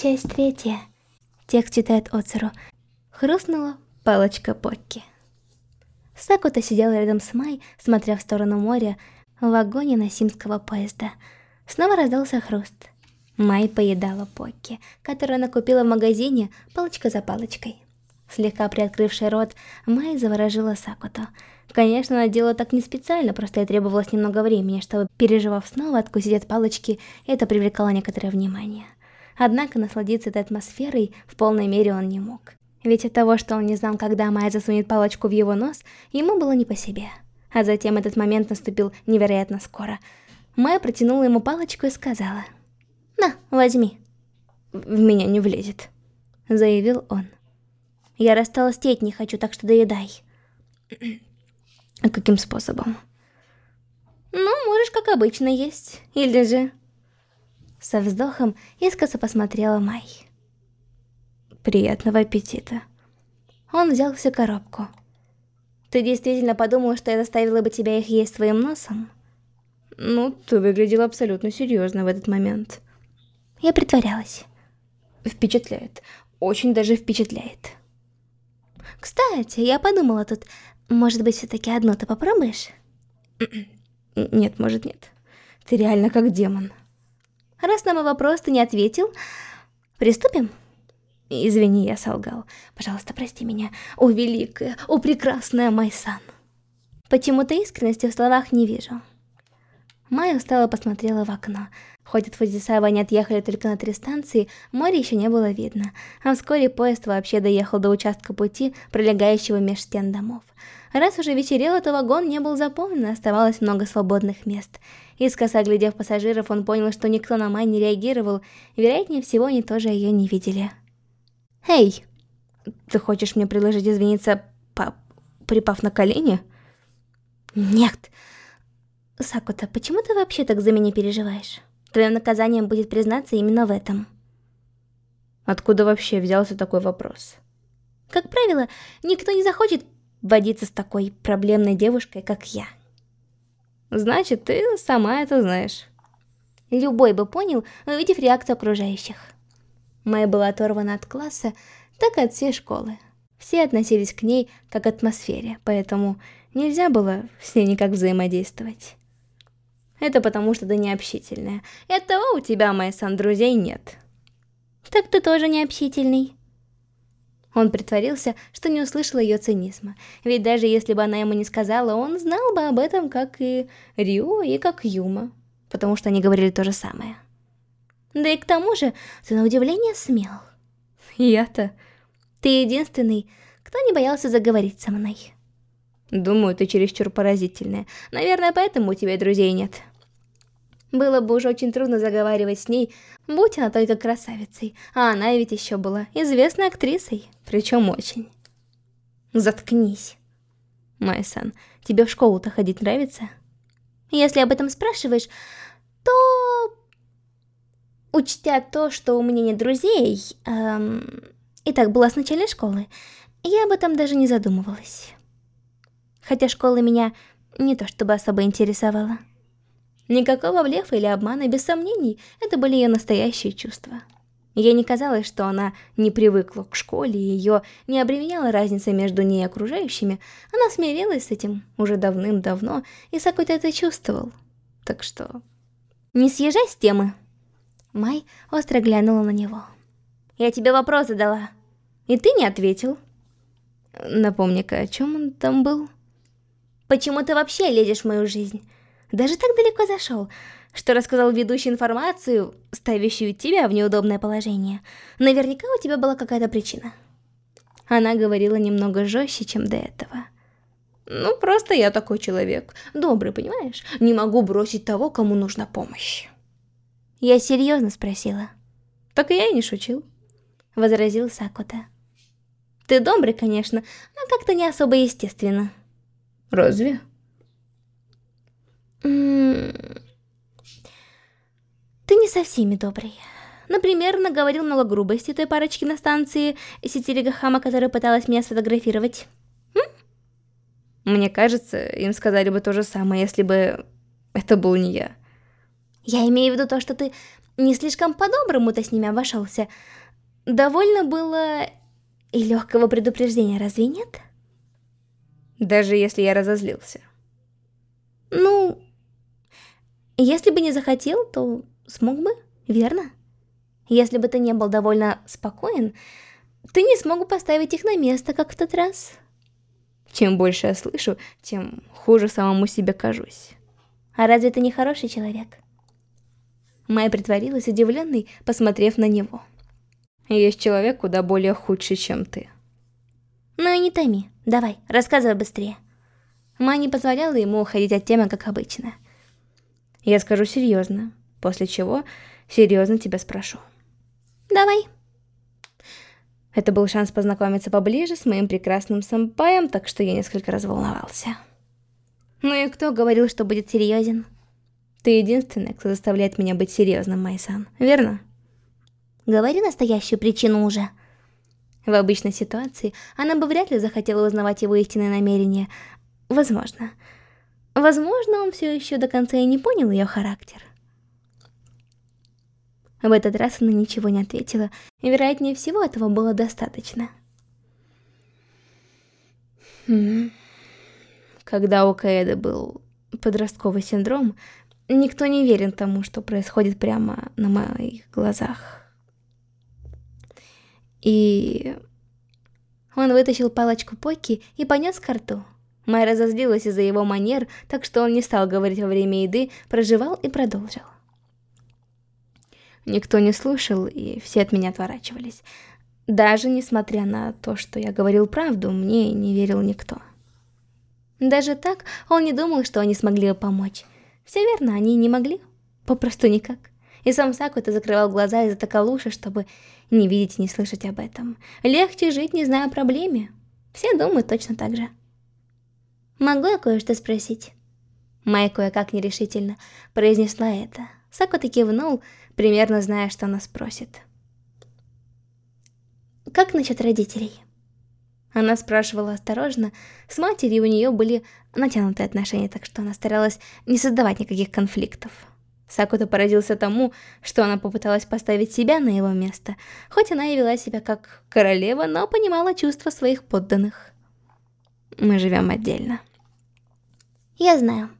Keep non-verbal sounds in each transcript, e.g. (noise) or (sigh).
Часть третья. Текст читает Оцеру. Хрустнула палочка Покки. Сакута сидела рядом с Май, смотря в сторону моря, в вагоне Насимского поезда. Снова раздался хруст. Май поедала Покки, которую она купила в магазине, палочка за палочкой. Слегка приоткрывший рот, Май заворожила Сакуту. Конечно, она делала так не специально, просто ей требовалось немного времени, чтобы, переживав снова, откусить от палочки, это привлекало некоторое внимание. Однако насладиться этой атмосферой в полной мере он не мог. Ведь от того, что он не знал, когда Майя засунет палочку в его нос, ему было не по себе. А затем этот момент наступил невероятно скоро. Майя протянула ему палочку и сказала, «На, возьми». «В меня не влезет», — заявил он. «Я растолстеть не хочу, так что доедай». «А каким способом?» «Ну, можешь как обычно есть, или же...» Со вздохом искоса посмотрела Май. «Приятного аппетита». Он взял всю коробку. «Ты действительно подумала, что я заставила бы тебя их есть своим носом?» «Ну, ты выглядела абсолютно серьезно в этот момент». Я притворялась. «Впечатляет. Очень даже впечатляет». «Кстати, я подумала тут, может быть, все-таки одно ты попробуешь?» «Нет, может, нет. Ты реально как демон». Раз на мой вопрос ты не ответил, приступим? Извини, я солгал. Пожалуйста, прости меня. О, великая, о, прекрасная Майсан. Почему-то искренности в словах не вижу. Майя устало посмотрела в окно. Хоть от Фудзисава они отъехали только на три станции, море еще не было видно, а вскоре поезд вообще доехал до участка пути, пролегающего меж стен домов. Раз уже вечерело, то вагон не был заполнен, оставалось много свободных мест. Искоса глядев пассажиров, он понял, что никто на Май не реагировал, вероятнее всего, они тоже ее не видели. «Эй, ты хочешь мне предложить извиниться, припав на колени?» «Нет. Сакута, почему ты вообще так за меня переживаешь? Твоим наказанием будет признаться именно в этом». Откуда вообще взялся такой вопрос? Как правило, никто не захочет водиться с такой проблемной девушкой, как я. Значит, ты сама это знаешь. Любой бы понял, увидев реакцию окружающих. Майя была оторвана от класса, так и от всей школы. Все относились к ней как к атмосфере, поэтому нельзя было с ней никак взаимодействовать. Это потому, что ты необщительная. И оттого у тебя, Майсан, друзей нет. Так ты тоже необщительный. Он притворился, что не услышал ее цинизма, ведь даже если бы она ему не сказала, он знал бы об этом, как и Рио и как Юма, потому что они говорили то же самое. Да и к тому же, ты на удивление смел. Я-то... Ты единственный, кто не боялся заговорить со мной. Думаю, ты чересчур поразительная. Наверное, поэтому у тебя друзей нет. Было бы уже очень трудно заговаривать с ней, будь она только красавицей, а она ведь еще была известной актрисой, причем очень. Заткнись. Майсан, тебе в школу-то ходить нравится? Если об этом спрашиваешь, то... Учтя то, что у меня нет друзей, эм... и так было с начала школы, я об этом даже не задумывалась. Хотя школа меня не то чтобы особо интересовала. Никакого блефа или обмана, без сомнений, это были ее настоящие чувства. Ей не казалось, что она не привыкла к школе, и ее не обременяла разница между ней и окружающими. Она смирилась с этим уже давным-давно, и Сакута это чувствовал. Так что... Не съезжай с темы. Май остро глянула на него. Я тебе вопрос задала, и ты не ответил. Напомни-ка, о чем он там был? Почему ты вообще лезешь в мою жизнь? даже так далеко зашел, что рассказал ведущий информацию, ставящую тебя в неудобное положение. Наверняка у тебя была какая-то причина. Она говорила немного жестче, чем до этого. Ну, просто я такой человек. Добрый, понимаешь? Не могу бросить того, кому нужна помощь. Я серьезно спросила. Так я и не шучил. Возразил Сакута. Ты добрый, конечно, но как-то не особо естественно. Разве? Ты не со всеми добрый. Например, наговорил много грубости той парочки на станции Ситирига Хама, которая пыталась меня сфотографировать. М? Мне кажется, им сказали бы то же самое, если бы это был не я. Я имею в виду то, что ты не слишком по-доброму ты с ними обошелся. Довольно было и легкого предупреждения, разве нет? Даже если я разозлился. Ну, если бы не захотел, то смог бы, верно? Если бы ты не был довольно спокоен, ты не смог бы поставить их на место, как в тот раз. Чем больше я слышу, тем хуже самому себе кажусь. А разве ты не хороший человек? Майя притворилась удивленной, посмотрев на него. Есть человек куда более худший, чем ты. Ну и не томи. Давай, рассказывай быстрее. Майя не позволяла ему уходить от темы, как обычно. Я скажу серьезно, после чего серьезно тебя спрошу. Давай. Это был шанс познакомиться поближе с моим прекрасным сэмпаем, так что я несколько разволновался. Ну и кто говорил, что будет серьезен? Ты единственная, кто заставляет меня быть серьезным, Майсан, верно? Говори настоящую причину уже. В обычной ситуации она бы вряд ли захотела узнавать его истинные намерения. Возможно. Возможно, он все еще до конца и не понял ее характер. В этот раз она ничего не ответила, и вероятнее всего этого было достаточно. Хм. Когда у Каэда был подростковый синдром, никто не верен тому, что происходит прямо на моих глазах. И... Он вытащил палочку Поки и понес к рту. Разозлилась из-за его манер, так что он не стал говорить во время еды, проживал и продолжил. Никто не слушал, и все от меня отворачивались. Даже несмотря на то, что я говорил правду, мне не верил никто. Даже так он не думал, что они смогли бы помочь. Все верно, они не могли. Попросту никак. И сам Сакута закрывал глаза и затыкал уши, чтобы не видеть и не слышать об этом. Легче жить, не зная о проблеме. Все думают точно так же. «Могу я кое-что спросить?» Майя кое-как нерешительно произнесла это. Сакута кивнул, примерно зная, что она спросит. «Как насчет родителей?» Она спрашивала осторожно, с матерью у нее были натянутые отношения, так что она старалась не создавать никаких конфликтов. Сакута поразился тому, что она попыталась поставить себя на его место, хоть она и вела себя как королева, но понимала чувства своих подданных. Мы живем отдельно. Я знаю.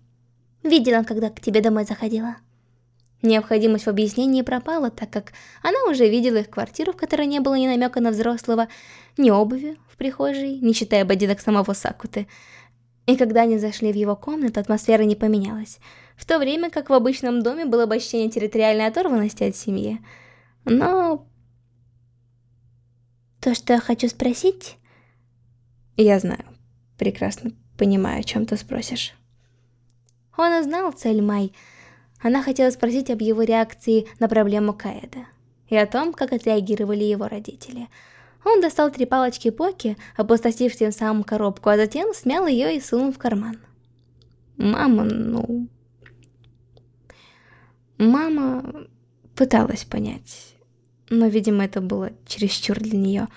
Видела, когда к тебе домой заходила. Необходимость в объяснении пропала, так как она уже видела их квартиру, в которой не было ни намека на взрослого, ни обуви в прихожей, не считая ботинок самого Сакуты. И когда они зашли в его комнату, атмосфера не поменялась, в то время как в обычном доме было бы ощущение территориальной оторванности от семьи. Но... То, что я хочу спросить... Я знаю, прекрасно понимаю, о чем ты спросишь. Он и знал цель Май — она хотела спросить об его реакции на проблему Каэда и о том, как отреагировали его родители. Он достал три палочки Поки, опустошив тем самым коробку, а затем смял ее и сунул в карман. Мама, ну... Мама пыталась понять, но, видимо, это было чересчур для нее.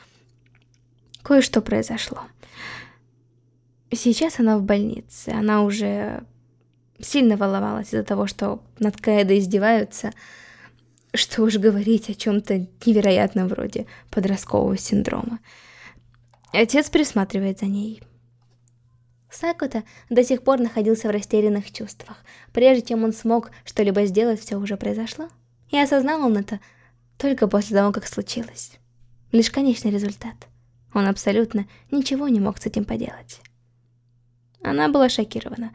Кое-что произошло. Сейчас она в больнице, она уже сильно волновалась из-за того, что над Каэдо издеваются. Что уж говорить о чем-то невероятном вроде подросткового синдрома. Отец присматривает за ней. Сакута до сих пор находился в растерянных чувствах. Прежде чем он смог что-либо сделать, все уже произошло. И осознал он это только после того, как случилось. Лишь конечный результат. Он абсолютно ничего не мог с этим поделать. Она была шокирована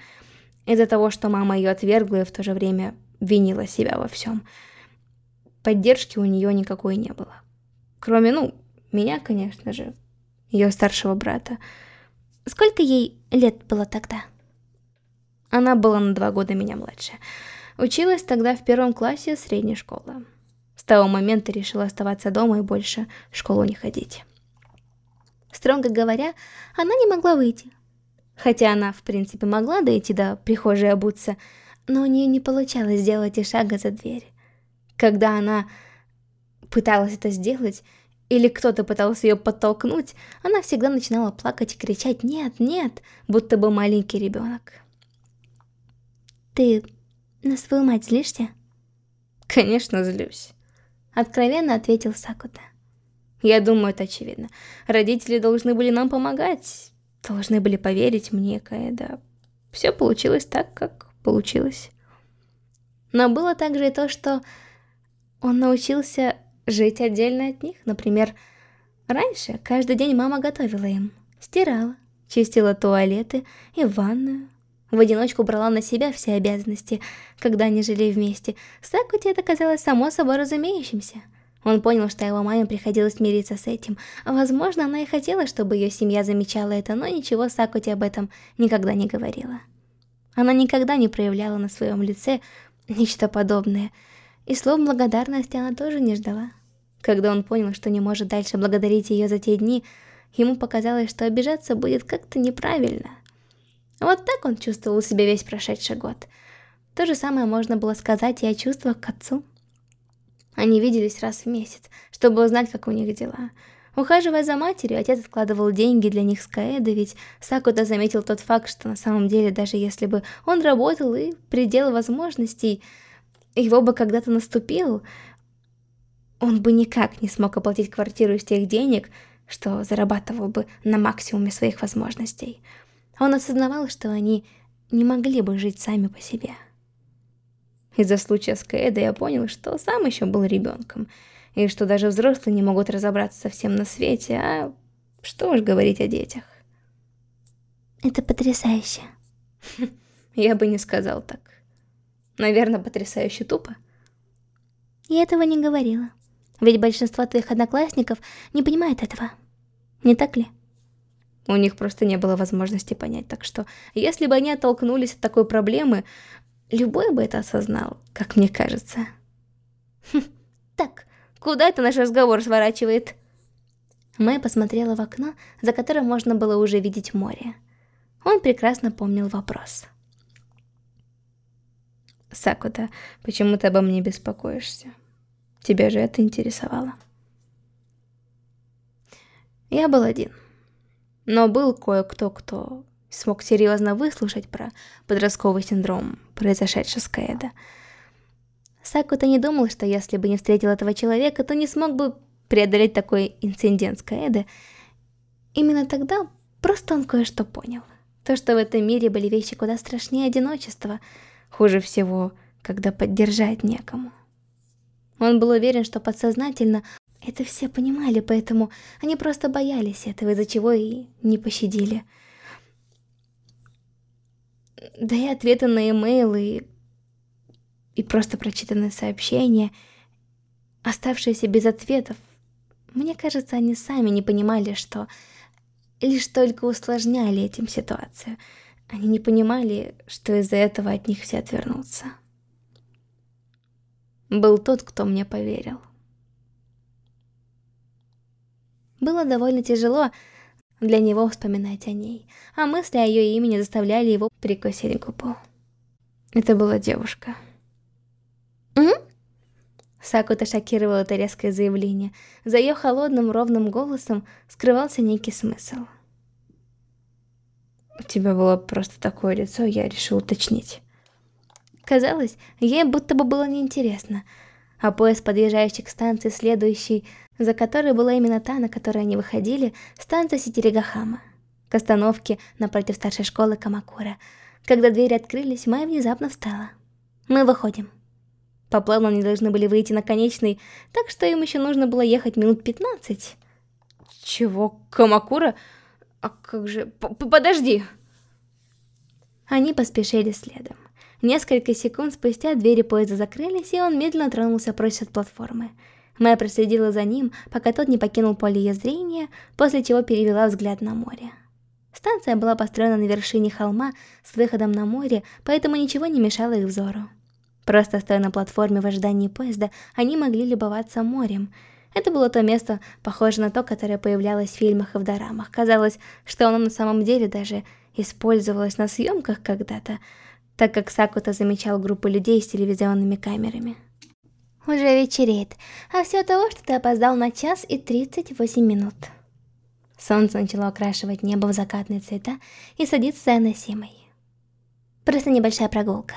из-за того, что мама ее отвергла и в то же время винила себя во всем. Поддержки у нее никакой не было. Кроме, ну, меня, конечно же, ее старшего брата. Сколько ей лет было тогда? Она была на два года меня младше. Училась тогда в первом классе средней школы. С того момента решила оставаться дома и больше в школу не ходить. Строго говоря, она не могла выйти, Хотя она, в принципе, могла дойти до прихожей обуться, но у нее не получалось сделать и шага за дверь. Когда она пыталась это сделать, или кто-то пытался ее подтолкнуть, она всегда начинала плакать и кричать «нет, нет», будто бы маленький ребенок. «Ты на свою мать злишься?» Конечно, злюсь. Откровенно ответил Сакута. Я думаю, это очевидно. Родители должны были нам помогать, должны были поверить мне, Каэда. Все получилось так, как получилось. Но было также и то, что он научился жить отдельно от них. Например, раньше каждый день мама готовила им, стирала, чистила туалеты и ванную. В одиночку брала на себя все обязанности, когда они жили вместе. Сакути это казалось само собой разумеющимся. Он понял, что его маме приходилось мириться с этим. Возможно, она и хотела, чтобы ее семья замечала это, но ничего Сакути об этом никогда не говорила. Она никогда не проявляла на своем лице нечто подобное, и слов благодарности она тоже не ждала. Когда он понял, что не может дальше благодарить ее за те дни, ему показалось, что обижаться будет как-то неправильно. Вот так он чувствовал себя весь прошедший год. То же самое можно было сказать и о чувствах к отцу. Они виделись раз в месяц, чтобы узнать, как у них дела. Ухаживая за матерью, отец откладывал деньги для них с Каэда, ведь Сакута заметил тот факт, что на самом деле, даже если бы он работал и предел возможностей, его бы когда-то наступил, он бы никак не смог оплатить квартиру из тех денег, что зарабатывал бы на максимуме своих возможностей. Он осознавал, что они не могли бы жить сами по себе. Из-за случая с Каэдо я понял, что сам еще был ребенком, и что даже взрослые не могут разобраться совсем на свете, а что уж говорить о детях. Это потрясающе. (laughs) Я бы не сказал так. Наверное, потрясающе тупо. Я этого не говорила. Ведь большинство твоих одноклассников не понимает этого. Не так ли? У них просто не было возможности понять, так что, если бы они оттолкнулись от такой проблемы, любой бы это осознал, как мне кажется. Хм, так, куда это наш разговор сворачивает? Мэй посмотрела в окно, за которым можно было уже видеть море. Он прекрасно помнил вопрос. Сакута, почему ты обо мне беспокоишься? Тебя же это интересовало. Я был один. Но был кое-кто, кто смог серьезно выслушать про подростковый синдром, произошедший с Каэда. Сакута не думал, что если бы не встретил этого человека, то не смог бы преодолеть такой инцидент с Каэда. Именно тогда просто он кое-что понял. То, что в этом мире были вещи куда страшнее одиночества. Хуже всего, когда поддержать некому. Он был уверен, что подсознательно это все понимали, поэтому они просто боялись этого, из-за чего и не пощадили. Да и ответы на имейлы, и просто прочитанные сообщения, оставшиеся без ответов, мне кажется, они сами не понимали, что лишь только усложняли этим ситуацию. Они не понимали, что из-за этого от них все отвернутся был тот, кто мне поверил. Было довольно тяжело для него вспоминать о ней, а мысли о ее имени заставляли его прикусить губу. Это была девушка. Угу. Сакута шокировала это резкое заявление. За ее холодным ровным голосом скрывался некий смысл. У тебя было просто такое лицо, я решил уточнить. Казалось, ей будто бы было неинтересно. А поезд, подъезжающий к станции, следующий, за которой была именно та, на которой они выходили, станция Ситиригахама. К остановке напротив старшей школы Камакура. Когда двери открылись, Майя внезапно встала. «Мы выходим». По плану они должны были выйти на конечный, так что им еще нужно было ехать минут 15. «Чего? Камакура? А как же... П Подожди!» Они поспешили следом. Несколько секунд спустя двери поезда закрылись, и он медленно тронулся прочь от платформы. Майя проследила за ним, пока тот не покинул поле ее зрения, после чего перевела взгляд на море. Станция была построена на вершине холма с выходом на море, поэтому ничего не мешало их взору. Просто стоя на платформе в ожидании поезда, они могли любоваться морем. Это было то место, похоже на то, которое появлялось в фильмах и в дорамах. Казалось, что оно на самом деле даже использовалось на съемках когда-то, так как Сакута замечал группу людей с телевизионными камерами. Уже вечереет, а все того, что ты опоздал на час и 38 минут. Солнце начало окрашивать небо в закатные цвета и садиться за носимой. Просто небольшая прогулка.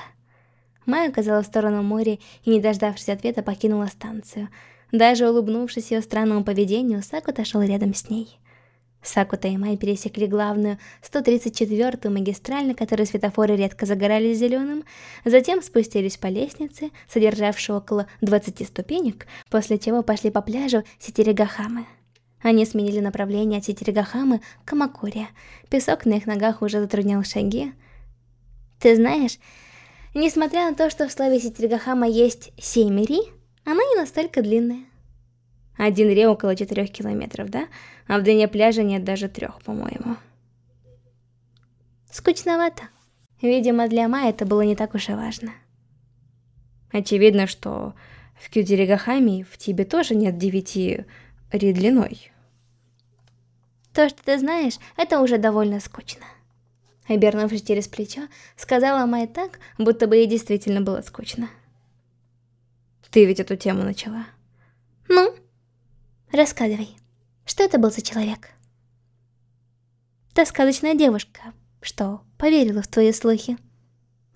Майя указала в сторону моря и, не дождавшись ответа, покинула станцию. Даже улыбнувшись ее странному поведению, Сакута шел рядом с ней. Сакута и Май пересекли главную 134-ю магистраль, на которой светофоры редко загорались зеленым, затем спустились по лестнице, содержавшей около 20 ступенек, после чего пошли по пляжу Ситиригахамы. Они сменили направление от Ситиригахамы к Камакуре. Песок на их ногах уже затруднял шаги. Ты знаешь, несмотря на то, что в слове Ситиригахама есть «семь ри», она не настолько длинная. Один ре около 4 километров, да? А в длине пляжа нет даже трех, по-моему. Скучновато. Видимо, для Майи это было не так уж и важно. Очевидно, что в Кюдеригахами в тебе тоже нет девяти ри длиной. То, что ты знаешь, это уже довольно скучно. Обернувшись через плечо, сказала Майя так, будто бы ей действительно было скучно. Ты ведь эту тему начала. Ну? Рассказывай, что это был за человек? Та сказочная девушка, что поверила в твои слухи.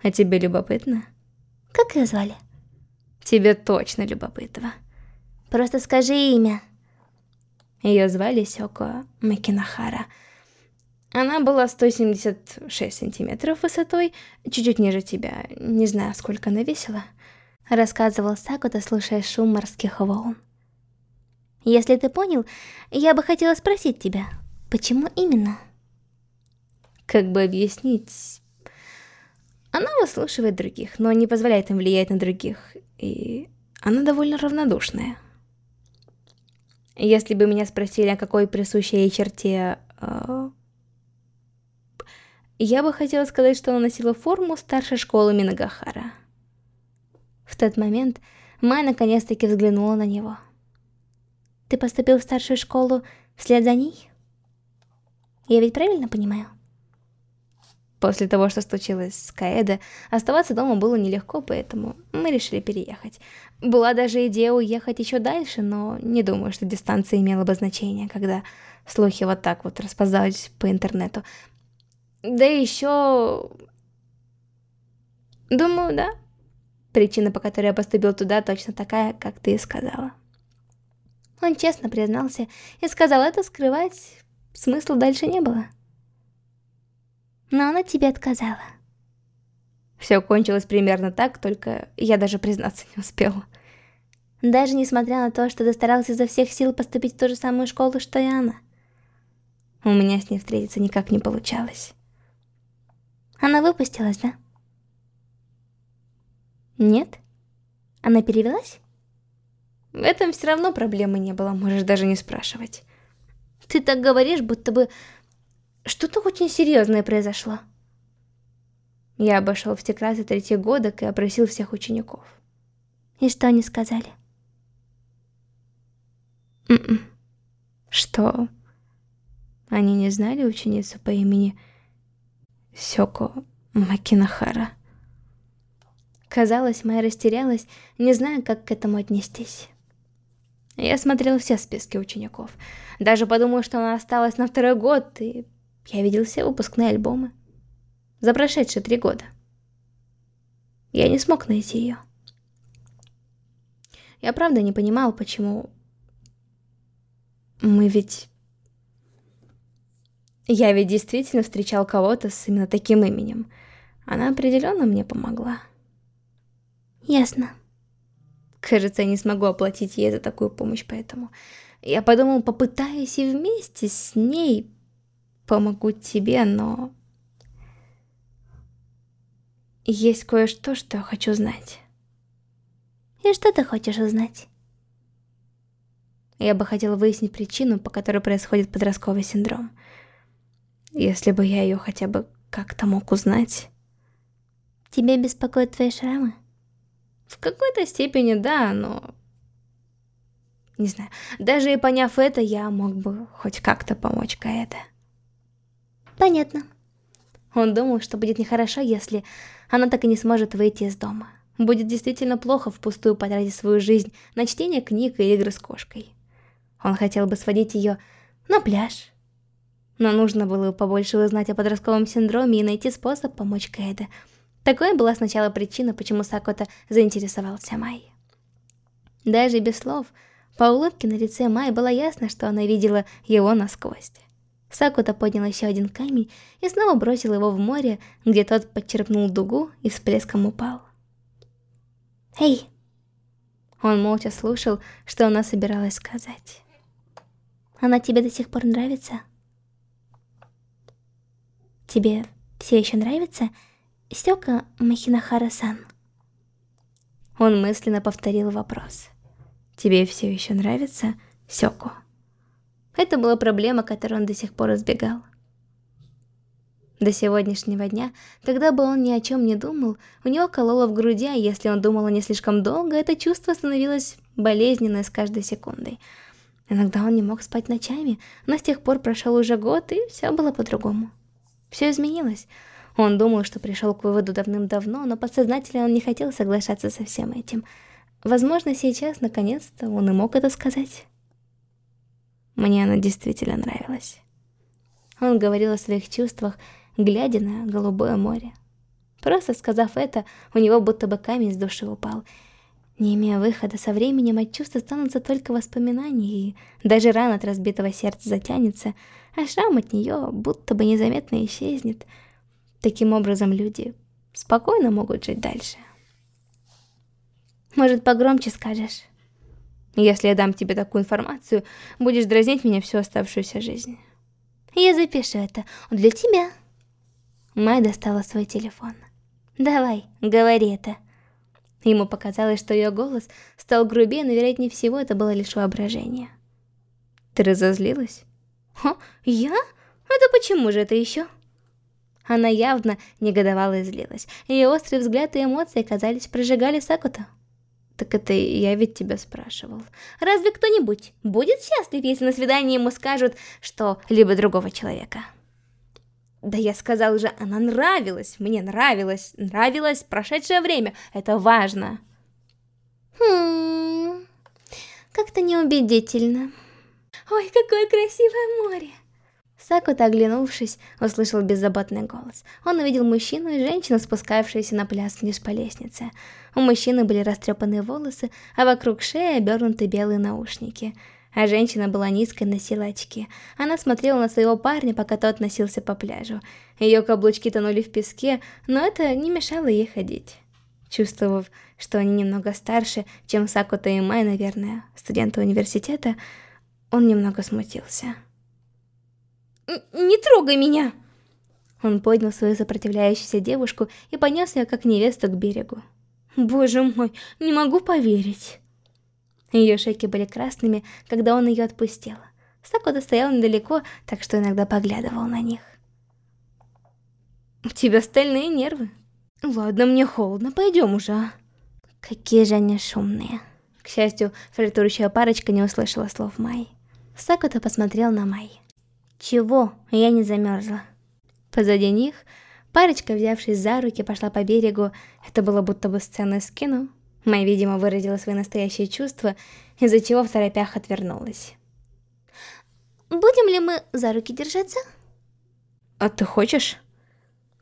А тебе любопытно? Как ее звали? Тебе точно любопытно. Просто скажи имя. Ее звали Сёко Макинахара. Она была 176 сантиметров высотой, чуть-чуть ниже тебя, не знаю, сколько она весила. Рассказывал Сакута, слушая шум морских волн. Если ты понял, я бы хотела спросить тебя, почему именно? Как бы объяснить... Она выслушивает других, но не позволяет им влиять на других, и она довольно равнодушная. Если бы меня спросили, о какой присущей ей черте... Э, я бы хотела сказать, что она носила форму старшей школы Минагахара. В тот момент Май наконец-таки взглянула на него. Ты поступил в старшую школу вслед за ней? Я ведь правильно понимаю? После того, что случилось с Каэдо, оставаться дома было нелегко, поэтому мы решили переехать. Была даже идея уехать еще дальше, но не думаю, что дистанция имела бы значение, когда слухи вот так вот расползались по интернету. Да еще... Думаю, да. Причина, по которой я поступил туда, точно такая, как ты и сказала. Он честно признался и сказал это скрывать, смысла дальше не было. Но она тебе отказала. Все кончилось примерно так, только я даже признаться не успела. Даже несмотря на то, что ты старался изо всех сил поступить в ту же самую школу, что и она. У меня с ней встретиться никак не получалось. Она выпустилась, да? Нет? Она перевелась? В этом все равно проблемы не было, можешь даже не спрашивать. Ты так говоришь, будто бы что-то очень серьезное произошло. Я обошел все классы третьего года и опросил всех учеников. И что они сказали? М м-м. -м. Что? Они не знали ученицу по имени Сёко Макинахара. Казалось, Майя растерялась, не зная, как к этому отнестись. Я смотрел все списки учеников. Даже подумал, что она осталась на второй год, и я видел все выпускные альбомы. За прошедшие три года. Я не смог найти ее. Я правда не понимал, почему... Мы ведь... Я ведь действительно встречал кого-то с именно таким именем. Она определенно мне помогла. Ясно. Кажется, я не смогу оплатить ей за такую помощь, поэтому... Я подумал, попытаюсь и вместе с ней помогу тебе, но... Есть кое-что, что я хочу знать. И что ты хочешь узнать? Я бы хотела выяснить причину, по которой происходит подростковый синдром. Если бы я ее хотя бы как-то мог узнать. Тебя беспокоят твои шрамы? В какой-то степени да, но... Не знаю, даже и поняв это, я мог бы хоть как-то помочь Каэде. Понятно. Он думал, что будет нехорошо, если она так и не сможет выйти из дома. Будет действительно плохо впустую потратить свою жизнь на чтение книг и игры с кошкой. Он хотел бы сводить ее на пляж. Но нужно было побольше узнать о подростковом синдроме и найти способ помочь Кэйде. Такой была сначала причина, почему Сакота заинтересовался Май. Даже без слов, по улыбке на лице Май было ясно, что она видела его насквозь. Сакута поднял еще один камень и снова бросил его в море, где тот подчерпнул дугу и всплеском упал. «Эй!» Он молча слушал, что она собиралась сказать. «Она тебе до сих пор нравится?» «Тебе все еще нравится Сёка Махинахара-сан?» Он мысленно повторил вопрос. «Тебе все еще нравится Сёко?» Это была проблема, которую он до сих пор избегал. До сегодняшнего дня, когда бы он ни о чем не думал, у него кололо в груди, а если он думал не слишком долго, это чувство становилось болезненное с каждой секундой. Иногда он не мог спать ночами, но с тех пор прошел уже год, и все было по-другому. Все изменилось. Он думал, что пришел к выводу давным-давно, но подсознательно он не хотел соглашаться со всем этим. Возможно, сейчас, наконец-то, он и мог это сказать. Мне она действительно нравилась. Он говорил о своих чувствах, глядя на голубое море. Просто сказав это, у него будто бы камень с души упал. Не имея выхода, со временем от чувств останутся только воспоминания, и даже рана от разбитого сердца затянется, а шрам от нее будто бы незаметно исчезнет. Таким образом, люди спокойно могут жить дальше. Может, погромче скажешь? Если я дам тебе такую информацию, будешь дразнить меня всю оставшуюся жизнь. Я запишу это для тебя. Май достала свой телефон. Давай, говори это. Ему показалось, что ее голос стал грубее, но вероятнее всего это было лишь воображение. Ты разозлилась? О, я? Это почему же это еще? Она явно негодовала и злилась. Ее острый взгляд и эмоции, казались, прожигали Сакута. Так это я ведь тебя спрашивал. Разве кто-нибудь будет счастлив, если на свидании ему скажут, что либо другого человека? Да я сказал же, она нравилась, мне нравилась, нравилось прошедшее время, это важно. Хм, как-то неубедительно. Ой, какое красивое море. Сакута, оглянувшись, услышал беззаботный голос. Он увидел мужчину и женщину, спускавшиеся на пляж вниз по лестнице. У мужчины были растрепанные волосы, а вокруг шеи обернуты белые наушники. А женщина была низкой, носила очки. Она смотрела на своего парня, пока тот носился по пляжу. Ее каблучки тонули в песке, но это не мешало ей ходить. Чувствовав, что они немного старше, чем Сакута и Май, наверное, студенты университета, он немного смутился. Не трогай меня!» Он поднял свою сопротивляющуюся девушку и понес ее как невесту к берегу. «Боже мой, не могу поверить!» Ее шеки были красными, когда он ее отпустил. Сакута стоял недалеко, так что иногда поглядывал на них. «У тебя стальные нервы. Ладно, мне холодно, пойдем уже, а?» Какие же они шумные. К счастью, флиртующая парочка не услышала слов Май. Сакута посмотрел на Май. Чего? Я не замерзла. Позади них парочка, взявшись за руки, пошла по берегу. Это было будто бы сцена из кино. Май, видимо, выразила свои настоящие чувства, из-за чего в торопях отвернулась. «Будем ли мы за руки держаться?» «А ты хочешь?»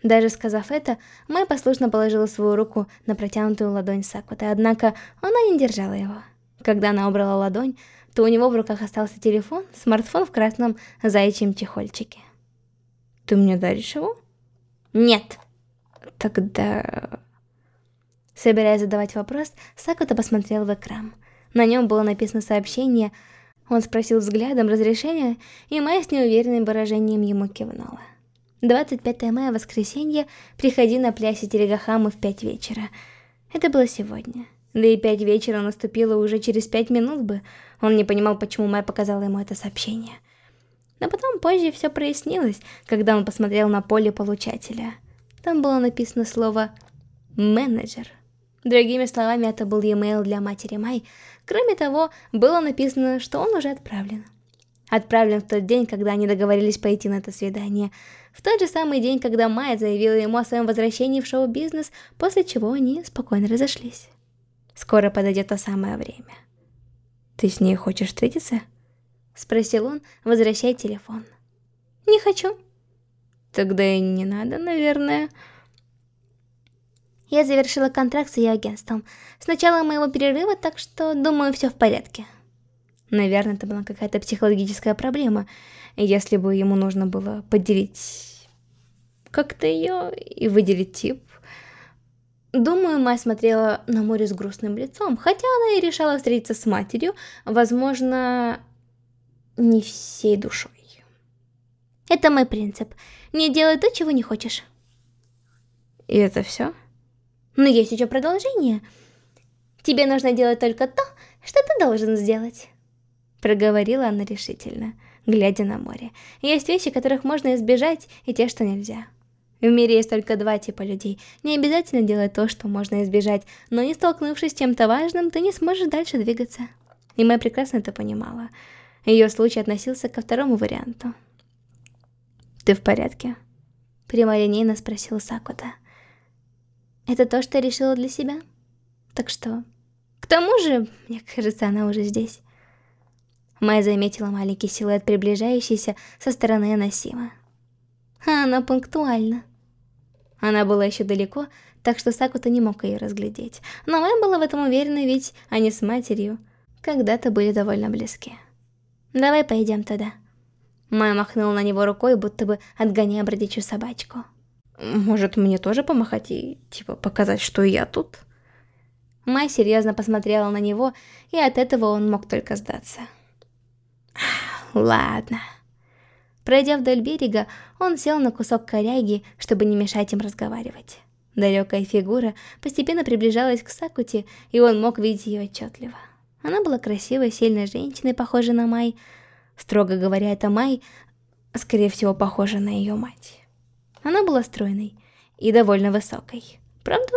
Даже сказав это, Май послушно положила свою руку на протянутую ладонь Сакуты, однако она не держала его. Когда она убрала ладонь, то у него в руках остался телефон, смартфон в красном заячьем чехольчике. Ты мне даришь его? Нет. Тогда... Собираясь задавать вопрос, Сакута посмотрел в экран. На нем было написано сообщение. Он спросил взглядом разрешения, и Майя с неуверенным выражением ему кивнула. 25 мая, воскресенье, приходи на плясе Терегахамы в 5 вечера. Это было сегодня. Да и пять вечера наступило уже через пять минут бы. Он не понимал, почему Май показала ему это сообщение. Но потом позже все прояснилось, когда он посмотрел на поле получателя. Там было написано слово «менеджер». Другими словами, это был e-mail для матери Май. Кроме того, было написано, что он уже отправлен. Отправлен в тот день, когда они договорились пойти на это свидание. В тот же самый день, когда Майя заявила ему о своем возвращении в шоу-бизнес, после чего они спокойно разошлись. Скоро подойдет то самое время. Ты с ней хочешь встретиться? Спросил он, возвращая телефон. Не хочу. Тогда и не надо, наверное. Я завершила контракт с ее агентством. С начала моего перерыва, так что, думаю, все в порядке. Наверное, это была какая-то психологическая проблема. Если бы ему нужно было поделить как-то ее и выделить тип. Думаю, Май смотрела на море с грустным лицом, хотя она и решала встретиться с матерью, возможно, не всей душой. Это мой принцип. Не делай то, чего не хочешь. И это все? Но есть еще продолжение. Тебе нужно делать только то, что ты должен сделать. Проговорила она решительно, глядя на море. Есть вещи, которых можно избежать, и те, что нельзя. В мире есть только два типа людей. Не обязательно делать то, что можно избежать, но не столкнувшись с чем-то важным, ты не сможешь дальше двигаться. И Мэй прекрасно это понимала. Ее случай относился ко второму варианту. «Ты в порядке?» Прямолинейно спросил Сакута. Это то, что я решила для себя. Так что... К тому же, мне кажется, она уже здесь. Майя заметила маленький силуэт, приближающийся со стороны Анасима. А она пунктуальна. Она была еще далеко, так что Сакута не мог ее разглядеть. Но Майя была в этом уверена, ведь они с матерью когда-то были довольно близки. «Давай пойдем туда». Майя махнула на него рукой, будто бы отгоняя бродячую собачку. Может, мне тоже помахать и, типа, показать, что я тут? Май серьезно посмотрела на него, и от этого он мог только сдаться. Ладно. Пройдя вдоль берега, он сел на кусок коряги, чтобы не мешать им разговаривать. Далекая фигура постепенно приближалась к Сакути, и он мог видеть ее отчетливо. Она была красивой, сильной женщиной, похожей на Май. Строго говоря, это Май, скорее всего, похожа на ее мать. Она была стройной и довольно высокой. Правда,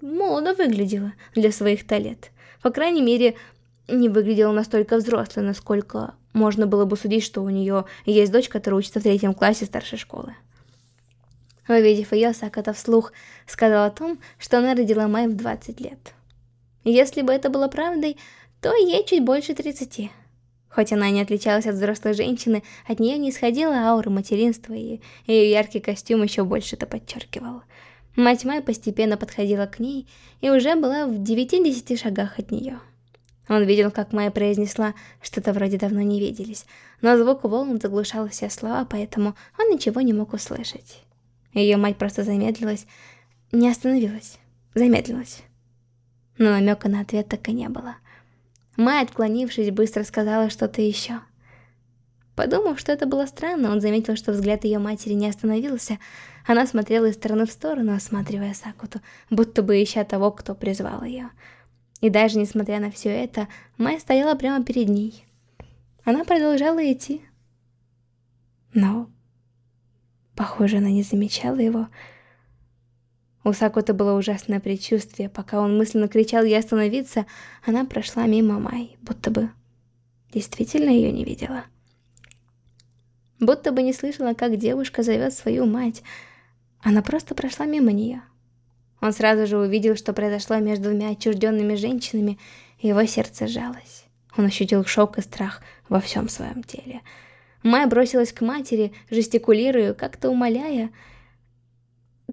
молодо выглядела для своих-то лет. По крайней мере, не выглядела настолько взрослой, насколько можно было бы судить, что у нее есть дочь, которая учится в третьем классе старшей школы. Увидев ее, Саката вслух сказал о том, что она родила Май в 20 лет. Если бы это было правдой, то ей чуть больше 30. Хоть она и не отличалась от взрослой женщины, от нее не исходила аура материнства, и ее яркий костюм еще больше это подчеркивал. Мать Май постепенно подходила к ней и уже была в 9-10 шагах от нее. Он видел, как Майя произнесла что-то вроде давно не виделись, но звук волн заглушал все слова, поэтому он ничего не мог услышать. Ее мать просто замедлилась, не остановилась, замедлилась. Но намека на ответ так и не было. Май, отклонившись, быстро сказала что-то еще. Подумав, что это было странно, он заметил, что взгляд ее матери не остановился. Она смотрела из стороны в сторону, осматривая Сакуту, будто бы ища того, кто призвал ее. И даже несмотря на все это, Май стояла прямо перед ней. Она продолжала идти. Но, похоже, она не замечала его, у Сакуты было ужасное предчувствие. Пока он мысленно кричал ей остановиться, она прошла мимо Май, будто бы действительно ее не видела. Будто бы не слышала, как девушка зовет свою мать. Она просто прошла мимо нее. Он сразу же увидел, что произошло между двумя отчужденными женщинами, и его сердце сжалось. Он ощутил шок и страх во всем своем теле. Май бросилась к матери, жестикулируя, как-то умоляя,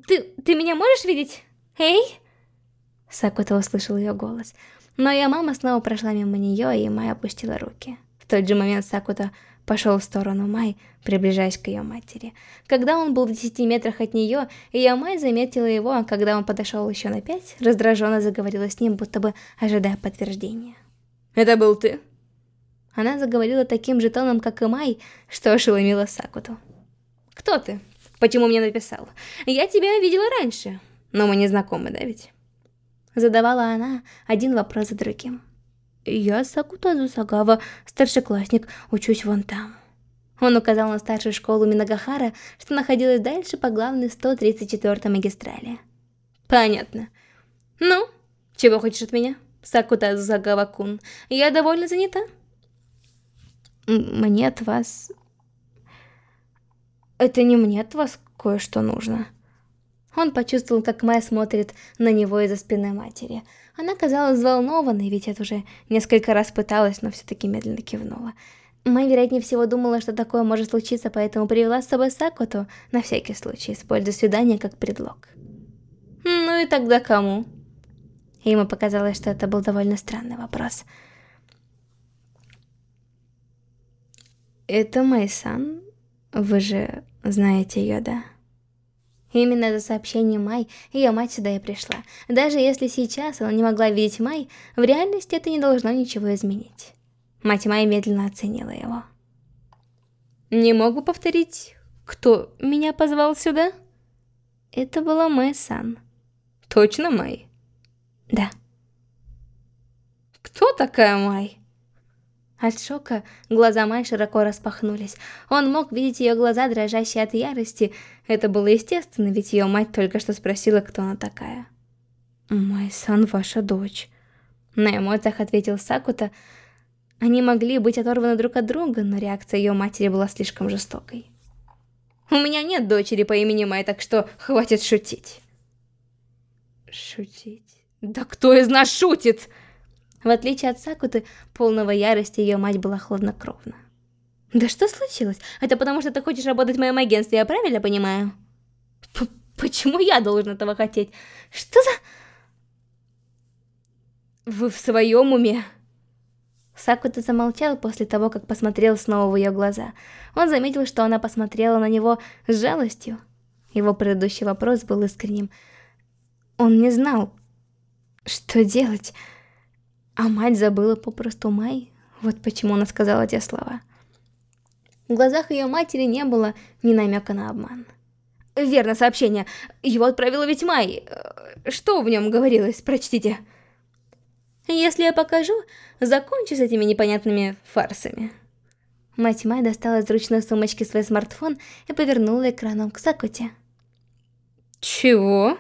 ты, ты меня можешь видеть? Эй? Сакута услышал ее голос. Но ее мама снова прошла мимо нее, и Май опустила руки. В тот же момент Сакута пошел в сторону Май, приближаясь к ее матери. Когда он был в 10 метрах от нее, ее Май заметила его, а когда он подошел еще на 5, раздраженно заговорила с ним, будто бы ожидая подтверждения. «Это был ты?» Она заговорила таким же тоном, как и Май, что ошеломила Сакуту. «Кто ты?» Почему мне написал? Я тебя видела раньше, но мы не знакомы, да ведь? Задавала она один вопрос за другим. Я Сакутазу Сагава, старшеклассник, учусь вон там. Он указал на старшую школу Минагахара, что находилась дальше по главной 134 магистрали. Понятно. Ну, чего хочешь от меня, Сакутазу Сагава-кун? Я довольно занята. Мне от вас это не мне от вас кое-что нужно. Он почувствовал, как Майя смотрит на него из-за спины матери. Она казалась взволнованной, ведь это уже несколько раз пыталась, но все-таки медленно кивнула. Майя, вероятнее всего, думала, что такое может случиться, поэтому привела с собой Сакуту на всякий случай, используя свидание как предлог. «Ну и тогда кому? Ему показалось, что это был довольно странный вопрос. Это Майсан? Вы же знаете ее, да? Именно за сообщением Май ее мать сюда и пришла. Даже если сейчас она не могла видеть Май, в реальности это не должно ничего изменить. Мать Май медленно оценила его. «Не могу повторить, кто меня позвал сюда?» Это была Май-сан. «Точно Май?» «Да». «Кто такая Май?» От шока глаза Май широко распахнулись. Он мог видеть ее глаза, дрожащие от ярости. Это было естественно, ведь ее мать только что спросила, кто она такая. «Май-сан, ваша дочь». На эмоциях ответил Сакута. Они могли быть оторваны друг от друга, но реакция ее матери была слишком жестокой. «У меня нет дочери по имени Май, так что хватит шутить». «Шутить? Да кто из нас шутит?» В отличие от Сакуты, полного ярости, ее мать была хладнокровна. «Да что случилось? Это потому что ты хочешь работать в моем агентстве, я правильно понимаю?» П «Почему я должен этого хотеть? Что за...» «Вы в своем уме?» Сакута замолчал после того, как посмотрел снова в ее глаза. Он заметил, что она посмотрела на него с жалостью. Его предыдущий вопрос был искренним. Он не знал, что делать... А мать забыла попросту Май? Вот почему она сказала те слова. В глазах ее матери не было ни намека на обман. Верно, сообщение. Его отправила ведь Май. Что в нем говорилось? Прочтите. Если я покажу, закончу с этими непонятными фарсами. Мать Май достала из ручной сумочки свой смартфон и повернула экраном к Сакуте. Чего?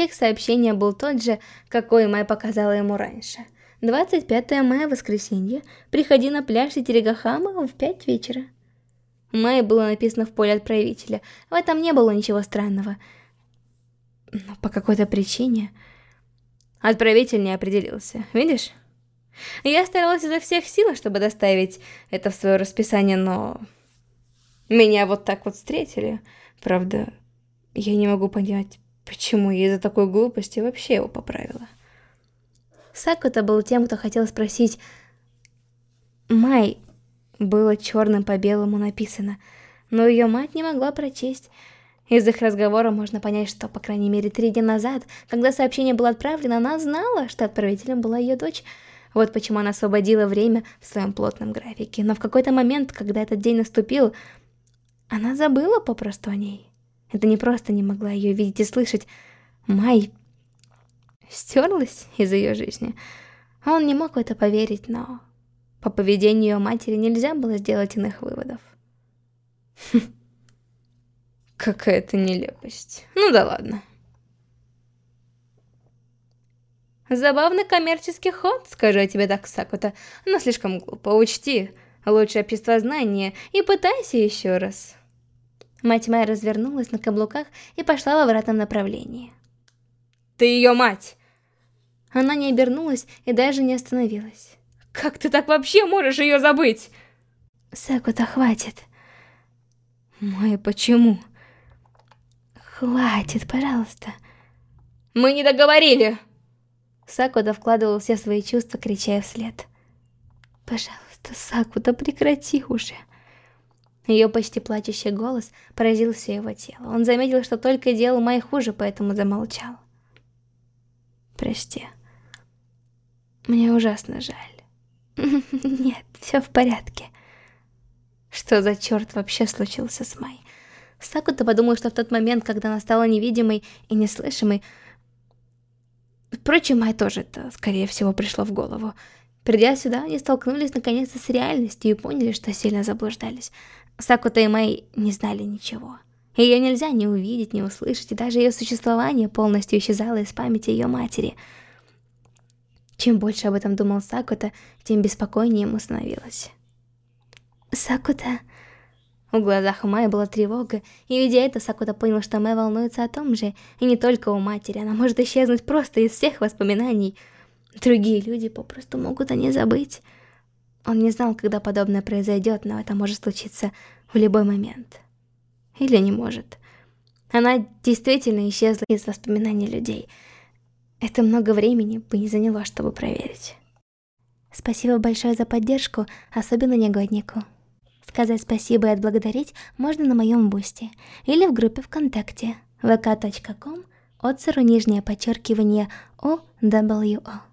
Текст сообщения был тот же, какой Май показала ему раньше. 25 мая, воскресенье. Приходи на пляж Итеригахама в 5 вечера. Май было написано в поле отправителя. В этом не было ничего странного. Но по какой-то причине... Отправитель не определился, видишь? Я старалась изо всех сил, чтобы доставить это в свое расписание, но... Меня вот так вот встретили. Правда, я не могу понять, Почему я из-за такой глупости вообще его поправила? Сакута был тем, кто хотел спросить... Май было черным по белому написано, но ее мать не могла прочесть. Из их разговора можно понять, что, по крайней мере, три дня назад, когда сообщение было отправлено, она знала, что отправителем была ее дочь. Вот почему она освободила время в своем плотном графике. Но в какой-то момент, когда этот день наступил, она забыла попросту о ней. Это не просто не могла ее видеть и слышать. Май стерлась из ее жизни. Он не мог в это поверить, но по поведению ее матери нельзя было сделать иных выводов. (laughs) Какая-то нелепость. Ну да ладно. Забавный коммерческий ход, скажу я тебе так, Сакута, но слишком глупо. Учти, лучше общество знания и пытайся еще раз. Мать Май развернулась на каблуках и пошла в обратном направлении. «Ты ее мать!» Она не обернулась и даже не остановилась. «Как ты так вообще можешь ее забыть?» «Сакута, хватит!» «Май, почему?» «Хватит, пожалуйста!» «Мы не договорили!» Сакута вкладывал все свои чувства, крича вслед. «Пожалуйста, Сакута, прекрати уже!» Ее почти плачущий голос поразил все его тело. Он заметил, что только делал Май хуже, поэтому замолчал. «Прости. Мне ужасно жаль». (laughs) «Нет, все в порядке». Что за черт вообще случился с Май? Сакута подумал, что в тот момент, когда она стала невидимой и неслышимой... Впрочем, Май тоже это, скорее всего, пришло в голову. Придя сюда, они столкнулись наконец-то с реальностью и поняли, что сильно заблуждались. Сакута и Мэй не знали ничего. Ее нельзя ни увидеть, ни услышать, и даже ее существование полностью исчезало из памяти ее матери. Чем больше об этом думал Сакута, тем беспокойнее ему становилось. «Сакута...» В глазах Мэй была тревога, и видя это, Сакута понял, что Мэй волнуется о том же, и не только у матери, она может исчезнуть просто из всех воспоминаний. Другие люди попросту могут о ней забыть. Он не знал, когда подобное произойдет, но это может случиться в любой момент. Или не может. Она действительно исчезла из воспоминаний людей. Это много времени бы не заняло, чтобы проверить. Спасибо большое за поддержку, особенно негоднику. Сказать спасибо и отблагодарить можно на моем бусте или в группе ВКонтакте vk.com от нижнее подчеркивание OWO.